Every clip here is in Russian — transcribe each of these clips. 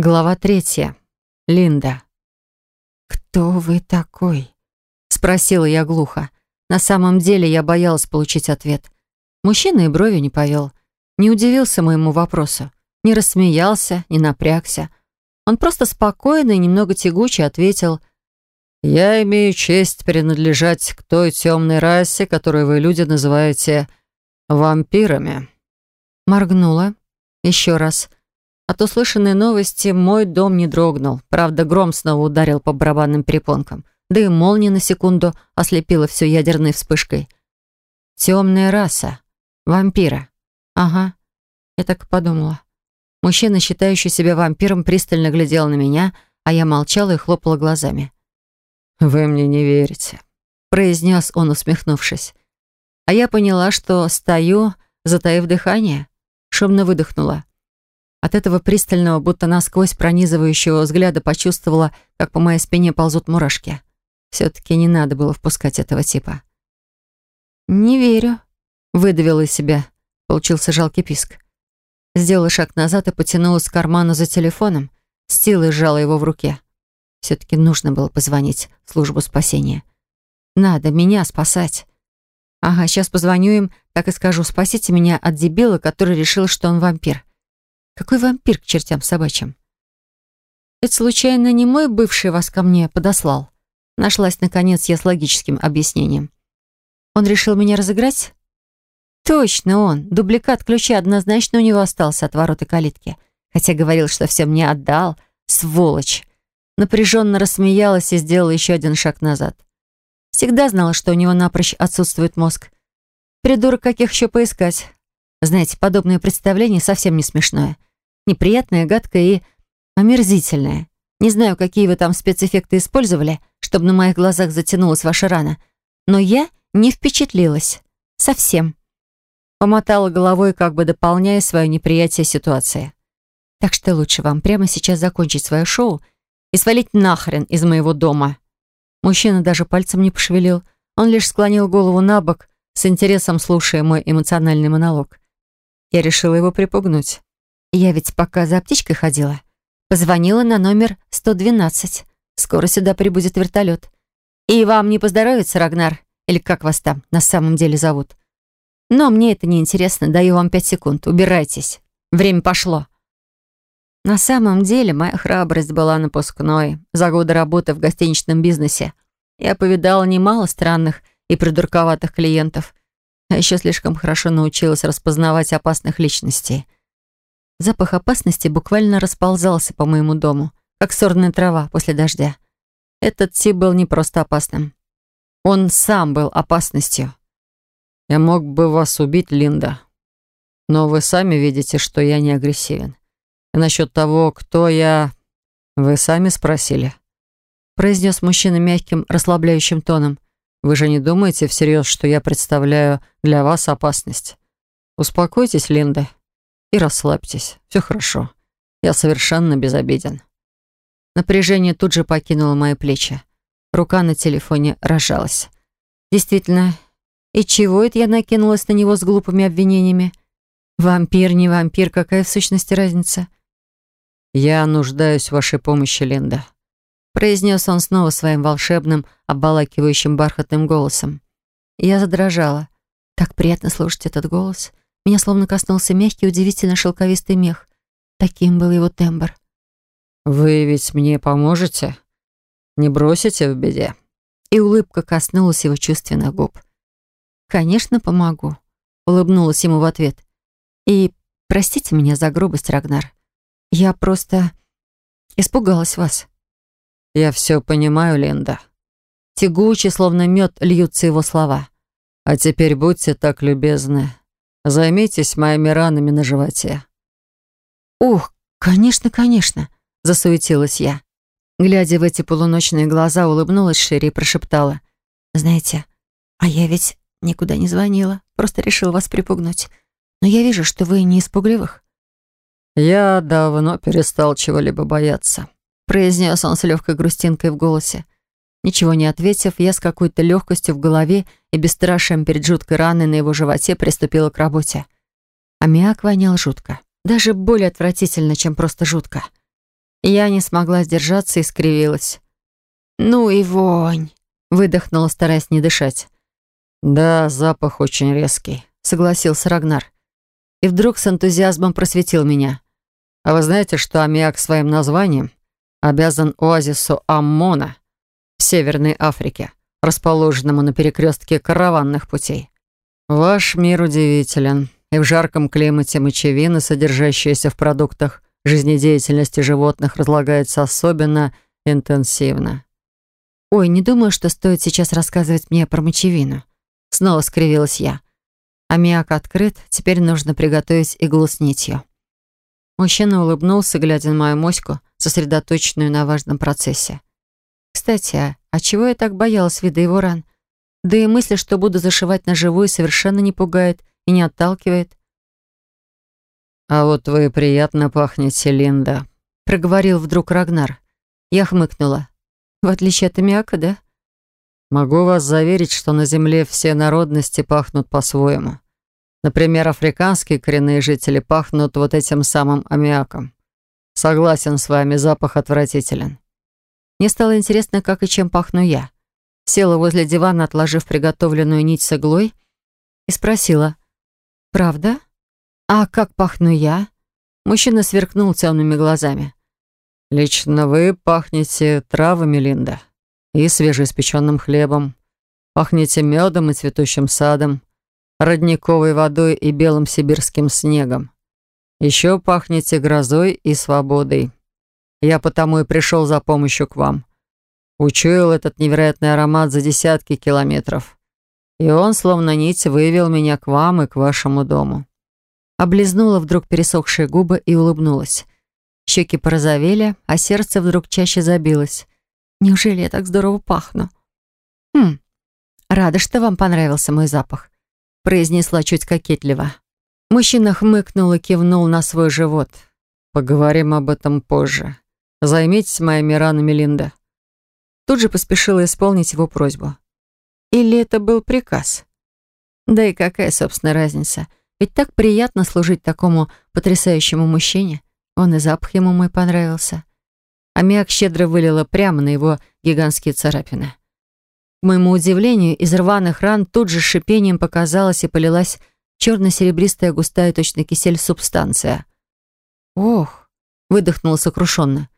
Глава третья. Линда. «Кто вы такой?» — спросила я глухо. На самом деле я боялась получить ответ. Мужчина и брови не повел. Не удивился моему вопросу. Не рассмеялся, не напрягся. Он просто спокойно и немного тягуче ответил. «Я имею честь принадлежать к той темной расе, которую вы, люди, называете вампирами». Моргнула. Еще раз. От услышанной новости мой дом не дрогнул. Правда, гром снова ударил по барабанным перепонкам. Да и молния на секунду ослепила все ядерной вспышкой. Темная раса. Вампира. Ага. Я так и подумала. Мужчина, считающий себя вампиром, пристально глядел на меня, а я молчала и хлопала глазами. «Вы мне не верите», — произнес он, усмехнувшись. А я поняла, что стою, затаив дыхание, шумно выдохнула. От этого пристального, будто насквозь пронизывающего взгляда почувствовала, как по моей спине ползут мурашки. Все-таки не надо было впускать этого типа. «Не верю», — выдавила из себя. Получился жалкий писк. Сделала шаг назад и потянулась к карману за телефоном. С силой сжала его в руке. Все-таки нужно было позвонить в службу спасения. Надо меня спасать. Ага, сейчас позвоню им, так и скажу, спасите меня от дебила, который решил, что он вампир. Какой вампир к чертям собачьим? Это случайно не мой бывший вас ко мне подослал? Нашлась, наконец, я с логическим объяснением. Он решил меня разыграть? Точно он. Дубликат ключа однозначно у него остался от ворот и калитки. Хотя говорил, что все мне отдал. Сволочь. Напряженно рассмеялась и сделала еще один шаг назад. Всегда знала, что у него напрочь отсутствует мозг. Придурок каких еще поискать. Знаете, подобное представление совсем не смешное неприятное, гадкое и омерзительное. Не знаю, какие вы там спецэффекты использовали, чтобы на моих глазах затянулась ваша рана, но я не впечатлилась. Совсем. Помотала головой, как бы дополняя свое неприятие ситуации. Так что лучше вам прямо сейчас закончить свое шоу и свалить нахрен из моего дома. Мужчина даже пальцем не пошевелил. Он лишь склонил голову на бок, с интересом слушая мой эмоциональный монолог. Я решила его припугнуть. Я ведь пока за аптечкой ходила. Позвонила на номер 112. Скоро сюда прибудет вертолет. И вам не поздоровится, Рагнар? Или как вас там на самом деле зовут? Но мне это не интересно. Даю вам пять секунд. Убирайтесь. Время пошло. На самом деле, моя храбрость была напускной. За годы работы в гостиничном бизнесе я повидала немало странных и придурковатых клиентов, а еще слишком хорошо научилась распознавать опасных личностей — Запах опасности буквально расползался по моему дому, как сорная трава после дождя. Этот тип был не просто опасным. Он сам был опасностью. «Я мог бы вас убить, Линда, но вы сами видите, что я не агрессивен. И насчет того, кто я, вы сами спросили», произнес мужчина мягким, расслабляющим тоном. «Вы же не думаете всерьез, что я представляю для вас опасность? Успокойтесь, Линда, и расслабьтесь. Все хорошо. Я совершенно безобиден». Напряжение тут же покинуло мои плечи. Рука на телефоне разжалась. Действительно, и чего это я накинулась на него с глупыми обвинениями? Вампир, не вампир, какая в сущности разница? «Я нуждаюсь в вашей помощи, Линда», произнес он снова своим волшебным, обволакивающим бархатным голосом. Я задрожала. Так приятно слушать этот голос. Меня словно коснулся мягкий, удивительно шелковистый мех. Таким был его тембр. «Вы ведь мне поможете? Не бросите в беде?» И улыбка коснулась его чувственных губ. «Конечно, помогу», — улыбнулась ему в ответ. «И простите меня за грубость, Рагнар. Я просто испугалась вас». «Я все понимаю, Линда». Тягуче, словно мед, льются его слова. «А теперь будьте так любезны, Займитесь моими ранами на животе». «Ух, конечно, конечно», — засуетилась я. Глядя в эти полуночные глаза, улыбнулась шире и прошептала. «Знаете, а я ведь никуда не звонила, просто решила вас припугнуть. Но я вижу, что вы не испугливых». «Я давно перестал чего-либо бояться», — произнес он с легкой грустинкой в голосе. Ничего не ответив, я с какой-то легкостью в голове и бесстрашием перед жуткой раной на его животе приступила к работе. Аммиак вонял жутко. Даже более отвратительно, чем просто жутко. Я не смогла сдержаться и скривилась. «Ну и вонь!» — выдохнула, стараясь не дышать. «Да, запах очень резкий», — согласился Рагнар. И вдруг с энтузиазмом просветил меня. «А вы знаете, что аммиак своим названием обязан оазису Аммона в Северной Африке, расположенному на перекрестке караванных путей? Ваш мир удивителен, и в жарком климате мочевина, содержащаяся в продуктах жизнедеятельности животных, разлагается особенно интенсивно». «Ой, не думаю, что стоит сейчас рассказывать мне про мочевину». Снова скривилась я. Аммиак открыт, теперь нужно приготовить иглу с нитью. Мужчина улыбнулся, глядя на мою моську, сосредоточенную на важном процессе. Кстати, а, а чего я так боялась вида его ран? Да и мысль, что буду зашивать на живую, совершенно не пугает и не отталкивает. «А вот вы приятно пахнете, Линда», — проговорил вдруг Рагнар. Я хмыкнула. «В отличие от аммиака, да?» Могу вас заверить, что на Земле все народности пахнут по-своему. Например, африканские коренные жители пахнут вот этим самым аммиаком. Согласен с вами, запах отвратителен. Мне стало интересно, как и чем пахну я. Села возле дивана, отложив приготовленную нить с иглой, и спросила. «Правда? А как пахну я?» Мужчина сверкнул темными глазами. «Лично вы пахнете травами, Линда и свежеиспеченным хлебом. Пахнете медом и цветущим садом, родниковой водой и белым сибирским снегом. Еще пахнете грозой и свободой. Я потому и пришел за помощью к вам. Учуял этот невероятный аромат за десятки километров. И он, словно нить, вывел меня к вам и к вашему дому. Облизнула вдруг пересохшие губы и улыбнулась. Щеки порозовели, а сердце вдруг чаще забилось. Неужели я так здорово пахну? Хм, рада, что вам понравился мой запах, произнесла чуть кокетливо. Мужчина хмыкнул и кивнул на свой живот. Поговорим об этом позже. Займитесь моими ранами, Линда. Тут же поспешила исполнить его просьбу. Или это был приказ? Да и какая, собственно, разница? Ведь так приятно служить такому потрясающему мужчине. Он и запах ему мой понравился. Аммиак щедро вылила прямо на его гигантские царапины. К моему удивлению, из рваных ран тут же шипением показалась и полилась черно-серебристая густая точно кисель субстанция. «Ох!» — выдохнула сокрушенно.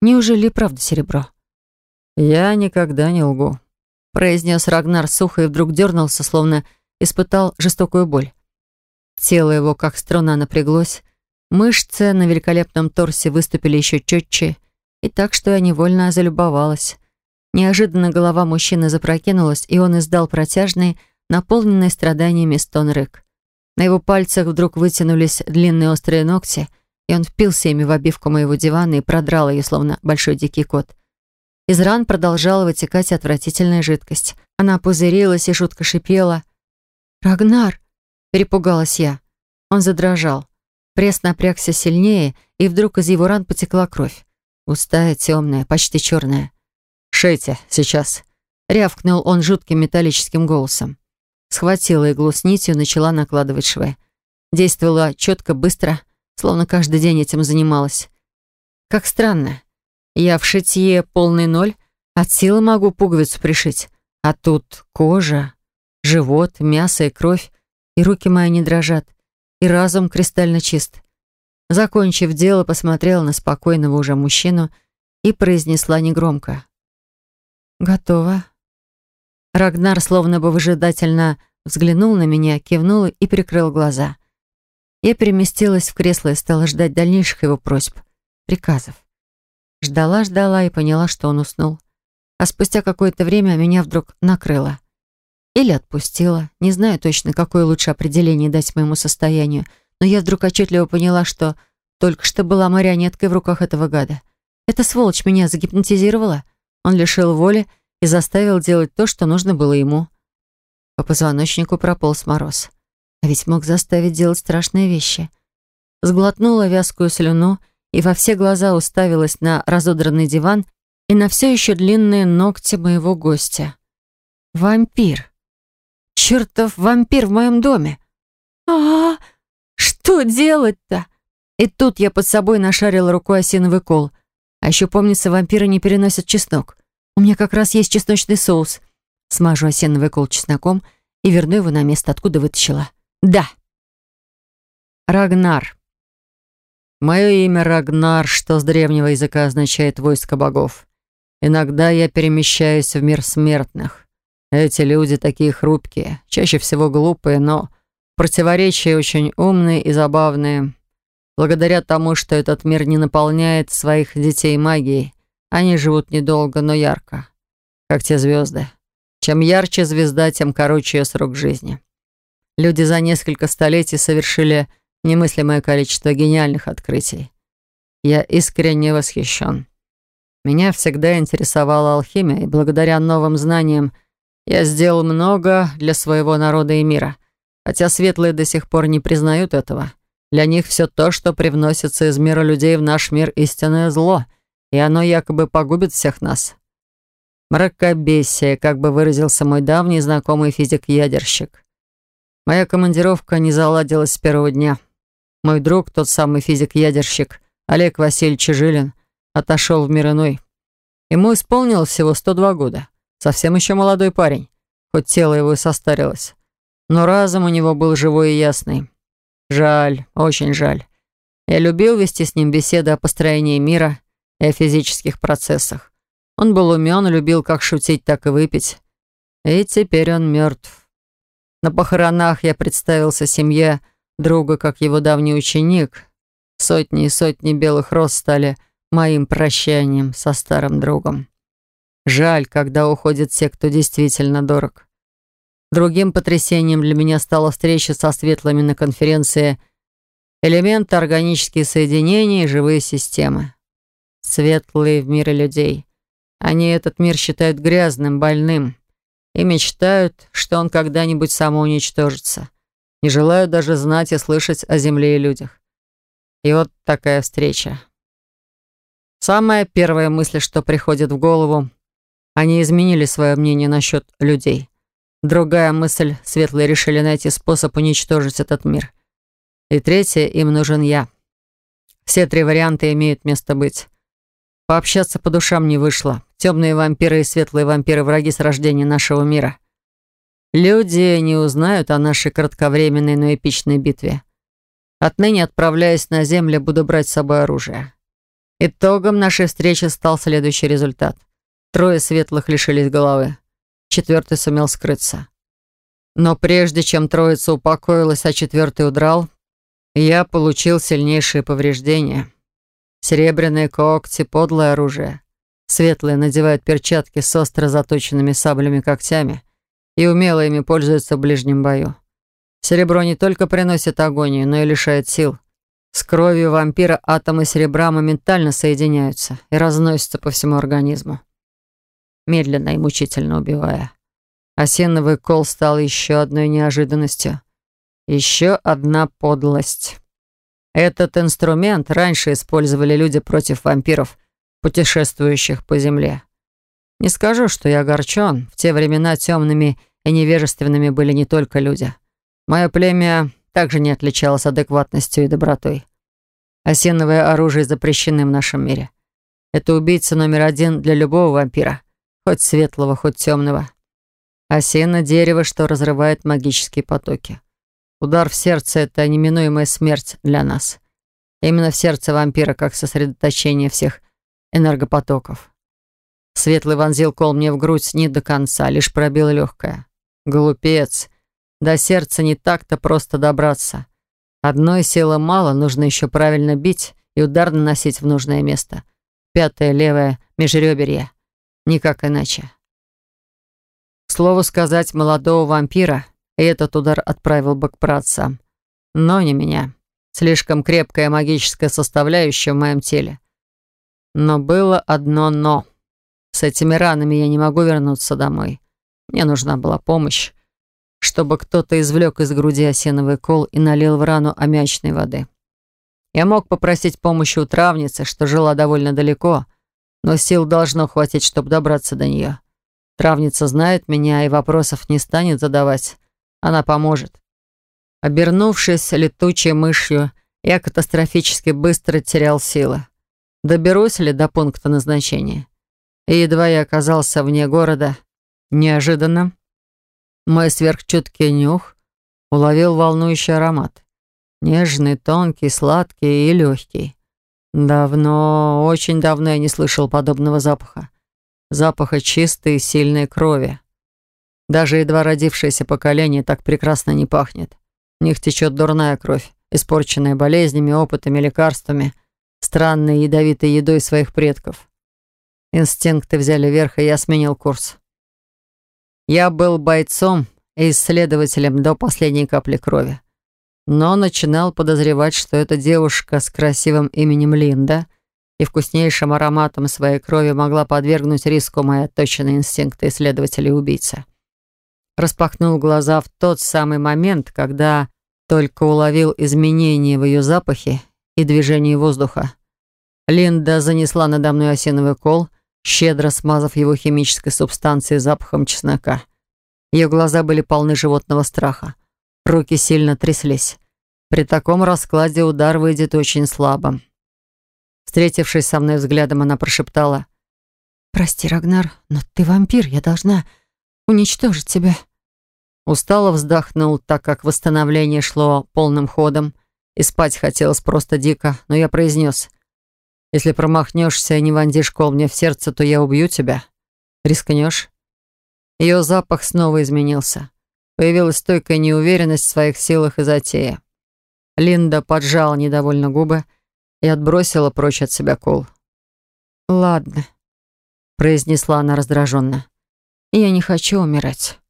«Неужели правда серебро?» «Я никогда не лгу», — произнес Рагнар сухо и вдруг дернулся, словно испытал жестокую боль. Тело его, как струна, напряглось. Мышцы на великолепном торсе выступили еще четче, и так, что я невольно залюбовалась. Неожиданно голова мужчины запрокинулась, и он издал протяжный, наполненный страданиями стон рык. На его пальцах вдруг вытянулись длинные острые ногти, и он впился ими в обивку моего дивана и продрал ее, словно большой дикий кот. Из ран продолжала вытекать отвратительная жидкость. Она пузырилась и жутко шипела. «Рагнар!» — перепугалась я. Он задрожал. Пресс напрягся сильнее, и вдруг из его ран потекла кровь. Густая, темная, почти черная. «Шейте, сейчас!» — рявкнул он жутким металлическим голосом. Схватила иглу с нитью, начала накладывать швы. Действовала четко, быстро, словно каждый день этим занималась. Как странно. Я в шитье полный ноль, от силы могу пуговицу пришить. А тут кожа, живот, мясо и кровь, и руки мои не дрожат, и разум кристально чист. Закончив дело, посмотрела на спокойного уже мужчину и произнесла негромко. «Готово». Рагнар словно бы выжидательно взглянул на меня, кивнул и прикрыл глаза. Я переместилась в кресло и стала ждать дальнейших его просьб, приказов. Ждала-ждала и поняла, что он уснул. А спустя какое-то время меня вдруг накрыло. Или отпустила. Не знаю точно, какое лучше определение дать моему состоянию — но я вдруг отчетливо поняла, что только что была марионеткой в руках этого гада. Эта сволочь меня загипнотизировала. Он лишил воли и заставил делать то, что нужно было ему. По позвоночнику прополз мороз. А ведь мог заставить делать страшные вещи. Сглотнула вязкую слюну и во все глаза уставилась на разодранный диван и на все еще длинные ногти моего гостя. Вампир. Чертов вампир в моем доме. а а, -а что делать-то? И тут я под собой нашарила рукой осиновый кол. А еще, помнится, вампиры не переносят чеснок. У меня как раз есть чесночный соус. Смажу осенновый кол чесноком и верну его на место, откуда вытащила. Да. Рагнар. Мое имя Рагнар, что с древнего языка означает «войско богов». Иногда я перемещаюсь в мир смертных. Эти люди такие хрупкие, чаще всего глупые, но противоречия очень умные и забавные. Благодаря тому, что этот мир не наполняет своих детей магией, они живут недолго, но ярко, как те звезды. Чем ярче звезда, тем короче ее срок жизни. Люди за несколько столетий совершили немыслимое количество гениальных открытий. Я искренне восхищен. Меня всегда интересовала алхимия, и благодаря новым знаниям я сделал много для своего народа и мира, хотя светлые до сих пор не признают этого. Для них все то, что привносится из мира людей в наш мир, истинное зло, и оно якобы погубит всех нас. Мракобесие, как бы выразился мой давний знакомый физик-ядерщик. Моя командировка не заладилась с первого дня. Мой друг, тот самый физик-ядерщик, Олег Васильевич Жилин, отошел в мир иной. Ему исполнилось всего 102 года. Совсем еще молодой парень, хоть тело его и состарилось. Но разум у него был живой и ясный. Жаль, очень жаль. Я любил вести с ним беседы о построении мира и о физических процессах. Он был умен, любил как шутить, так и выпить. И теперь он мертв. На похоронах я представился семье друга как его давний ученик. Сотни и сотни белых роз стали моим прощанием со старым другом. Жаль, когда уходят те, кто действительно дорог. Другим потрясением для меня стала встреча со светлыми на конференции «Элементы, органические соединения и живые системы». Светлые в мире людей. Они этот мир считают грязным, больным и мечтают, что он когда-нибудь самоуничтожится. Не желают даже знать и слышать о земле и людях. И вот такая встреча. Самая первая мысль, что приходит в голову, они изменили свое мнение насчет людей. Другая мысль, светлые решили найти способ уничтожить этот мир. И третья, им нужен я. Все три варианта имеют место быть. Пообщаться по душам не вышло. Темные вампиры и светлые вампиры – враги с рождения нашего мира. Люди не узнают о нашей кратковременной, но эпичной битве. Отныне, отправляясь на землю, буду брать с собой оружие. Итогом нашей встречи стал следующий результат. Трое светлых лишились головы четвертый сумел скрыться. Но прежде чем троица упокоилась, а четвертый удрал, я получил сильнейшие повреждения. Серебряные когти, подлое оружие. Светлые надевают перчатки с остро заточенными саблями-когтями и умело ими пользуются в ближнем бою. Серебро не только приносит агонию, но и лишает сил. С кровью вампира атомы серебра моментально соединяются и разносятся по всему организму медленно и мучительно убивая. Осиновый кол стал еще одной неожиданностью. Еще одна подлость. Этот инструмент раньше использовали люди против вампиров, путешествующих по земле. Не скажу, что я огорчен. В те времена темными и невежественными были не только люди. Мое племя также не отличалось адекватностью и добротой. Осиновое оружие запрещены в нашем мире. Это убийца номер один для любого вампира. Хоть светлого, хоть темного. Осина — дерево, что разрывает магические потоки. Удар в сердце — это неминуемая смерть для нас. Именно в сердце вампира, как сосредоточение всех энергопотоков. Светлый вонзил кол мне в грудь не до конца, лишь пробил легкое. Глупец. До сердца не так-то просто добраться. Одной силы мало, нужно еще правильно бить и удар наносить в нужное место. Пятое, левое, межреберье. Никак иначе. К слову сказать, молодого вампира этот удар отправил бы к працам. Но не меня. Слишком крепкая магическая составляющая в моем теле. Но было одно «но». С этими ранами я не могу вернуться домой. Мне нужна была помощь, чтобы кто-то извлек из груди осиновый кол и налил в рану аммиачной воды. Я мог попросить помощи у травницы, что жила довольно далеко, но сил должно хватить, чтобы добраться до нее. Травница знает меня и вопросов не станет задавать. Она поможет. Обернувшись летучей мышью, я катастрофически быстро терял силы. Доберусь ли до пункта назначения. И едва я оказался вне города, неожиданно мой сверхчуткий нюх уловил волнующий аромат. Нежный, тонкий, сладкий и легкий. Давно, очень давно я не слышал подобного запаха. Запаха чистой и сильной крови. Даже едва родившееся поколение так прекрасно не пахнет. В них течет дурная кровь, испорченная болезнями, опытами, лекарствами, странной ядовитой едой своих предков. Инстинкты взяли верх, и я сменил курс. Я был бойцом и исследователем до последней капли крови. Но начинал подозревать, что эта девушка с красивым именем Линда и вкуснейшим ароматом своей крови могла подвергнуть риску мои отточенные инстинкты исследователя и убийца. Распахнул глаза в тот самый момент, когда только уловил изменения в ее запахе и движении воздуха. Линда занесла надо мной осиновый кол, щедро смазав его химической субстанцией запахом чеснока. Ее глаза были полны животного страха. Руки сильно тряслись. При таком раскладе удар выйдет очень слабо. Встретившись со мной взглядом, она прошептала. «Прости, Рагнар, но ты вампир, я должна уничтожить тебя». Устало вздохнул, так как восстановление шло полным ходом, и спать хотелось просто дико, но я произнес. Если промахнешься и не вонзишь кол мне в сердце, то я убью тебя. Рискнешь?» Ее запах снова изменился. Появилась стойкая неуверенность в своих силах и затее. Линда поджала недовольно губы и отбросила прочь от себя кол. «Ладно», — произнесла она раздраженно. «Я не хочу умирать.